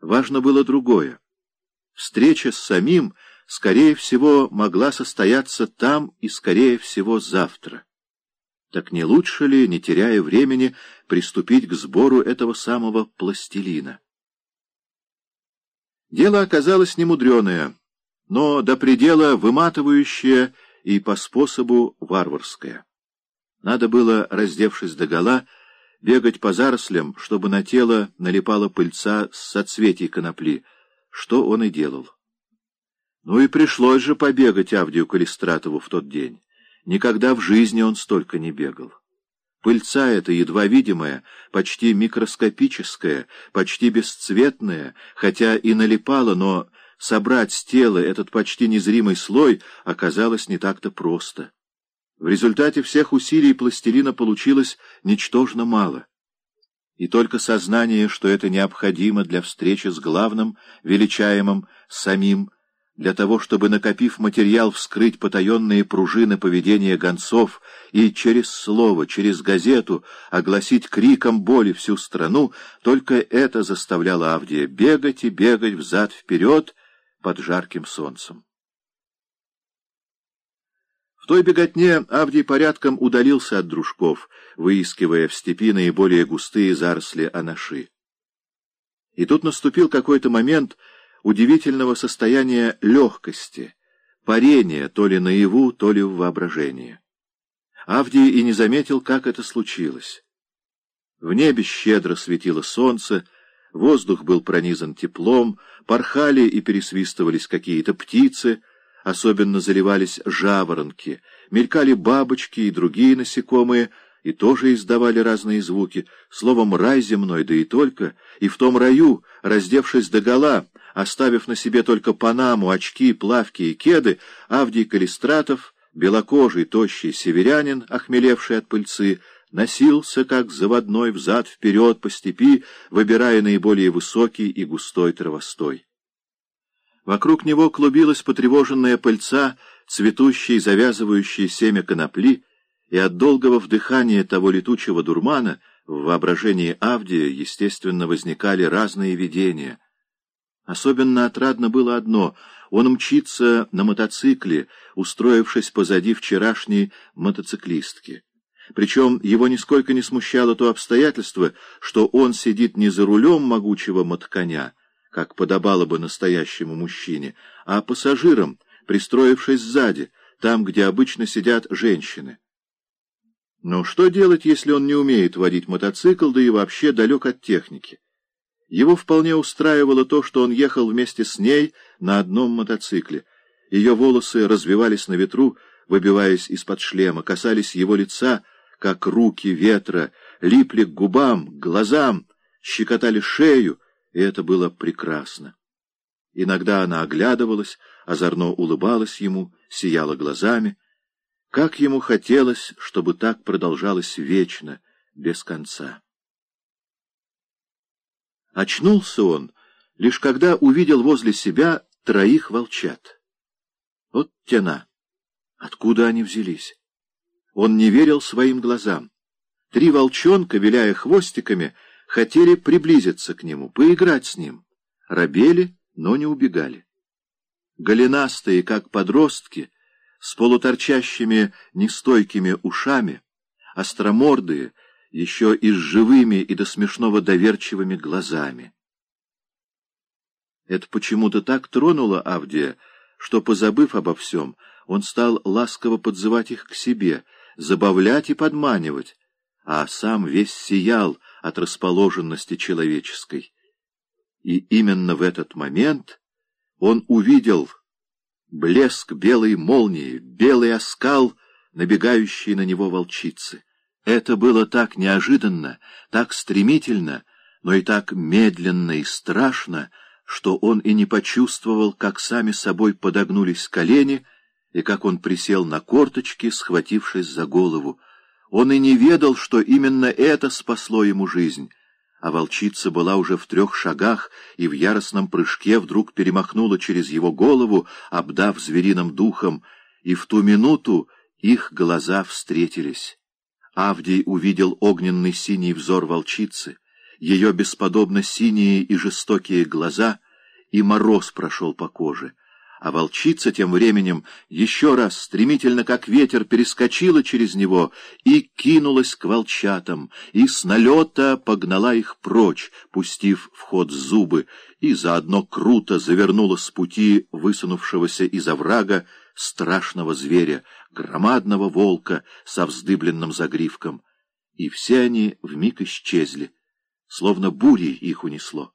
Важно было другое. Встреча с самим, скорее всего, могла состояться там и, скорее всего, завтра. Так не лучше ли, не теряя времени, приступить к сбору этого самого пластилина? Дело оказалось немудреное, но до предела выматывающее и по способу варварское. Надо было, раздевшись догола, бегать по зарослям, чтобы на тело налипала пыльца с соцветий конопли, что он и делал. Ну и пришлось же побегать Авдию Калистратову в тот день. Никогда в жизни он столько не бегал. Пыльца эта, едва видимая, почти микроскопическая, почти бесцветная, хотя и налипала, но собрать с тела этот почти незримый слой оказалось не так-то просто. В результате всех усилий пластилина получилось ничтожно мало. И только сознание, что это необходимо для встречи с главным, величаемым, самим, для того, чтобы, накопив материал, вскрыть потаенные пружины поведения гонцов и через слово, через газету огласить криком боли всю страну, только это заставляло Авдия бегать и бегать взад-вперед под жарким солнцем той беготне Авдий порядком удалился от дружков, выискивая в степи наиболее густые заросли анаши. И тут наступил какой-то момент удивительного состояния легкости, парения то ли наяву, то ли в воображении. Авдий и не заметил, как это случилось. В небе щедро светило солнце, воздух был пронизан теплом, порхали и пересвистывались какие-то птицы — особенно заливались жаворонки, мелькали бабочки и другие насекомые, и тоже издавали разные звуки, словом, рай земной, да и только, и в том раю, раздевшись догола, оставив на себе только панаму, очки, плавки и кеды, Авдий Калистратов, белокожий, тощий северянин, охмелевший от пыльцы, носился, как заводной, взад-вперед по степи, выбирая наиболее высокий и густой травостой. Вокруг него клубилась потревоженная пыльца, цветущая и завязывающая семя конопли, и от долгого вдыхания того летучего дурмана в воображении Авдия, естественно, возникали разные видения. Особенно отрадно было одно — он мчится на мотоцикле, устроившись позади вчерашней мотоциклистки. Причем его нисколько не смущало то обстоятельство, что он сидит не за рулем могучего мотконя, как подобало бы настоящему мужчине, а пассажирам, пристроившись сзади, там, где обычно сидят женщины. Но что делать, если он не умеет водить мотоцикл, да и вообще далек от техники? Его вполне устраивало то, что он ехал вместе с ней на одном мотоцикле. Ее волосы развивались на ветру, выбиваясь из-под шлема, касались его лица, как руки ветра, липли к губам, к глазам, щекотали шею, и это было прекрасно. Иногда она оглядывалась, озорно улыбалась ему, сияла глазами. Как ему хотелось, чтобы так продолжалось вечно, без конца. Очнулся он, лишь когда увидел возле себя троих волчат. Вот тена! Откуда они взялись? Он не верил своим глазам. Три волчонка, виляя хвостиками, хотели приблизиться к нему, поиграть с ним. Робели, но не убегали. Голенастые, как подростки, с полуторчащими нестойкими ушами, остромордые, еще и с живыми и до смешного доверчивыми глазами. Это почему-то так тронуло Авдия, что, позабыв обо всем, он стал ласково подзывать их к себе, забавлять и подманивать, а сам весь сиял, от расположенности человеческой. И именно в этот момент он увидел блеск белой молнии, белый оскал, набегающий на него волчицы. Это было так неожиданно, так стремительно, но и так медленно и страшно, что он и не почувствовал, как сами собой подогнулись колени, и как он присел на корточки, схватившись за голову. Он и не ведал, что именно это спасло ему жизнь, а волчица была уже в трех шагах и в яростном прыжке вдруг перемахнула через его голову, обдав звериным духом, и в ту минуту их глаза встретились. Авдий увидел огненный синий взор волчицы, ее бесподобно синие и жестокие глаза, и мороз прошел по коже — а волчица тем временем еще раз, стремительно как ветер, перескочила через него и кинулась к волчатам, и с налета погнала их прочь, пустив в ход зубы, и заодно круто завернула с пути высунувшегося из оврага страшного зверя, громадного волка со вздыбленным загривком. И все они вмиг исчезли, словно бурей их унесло.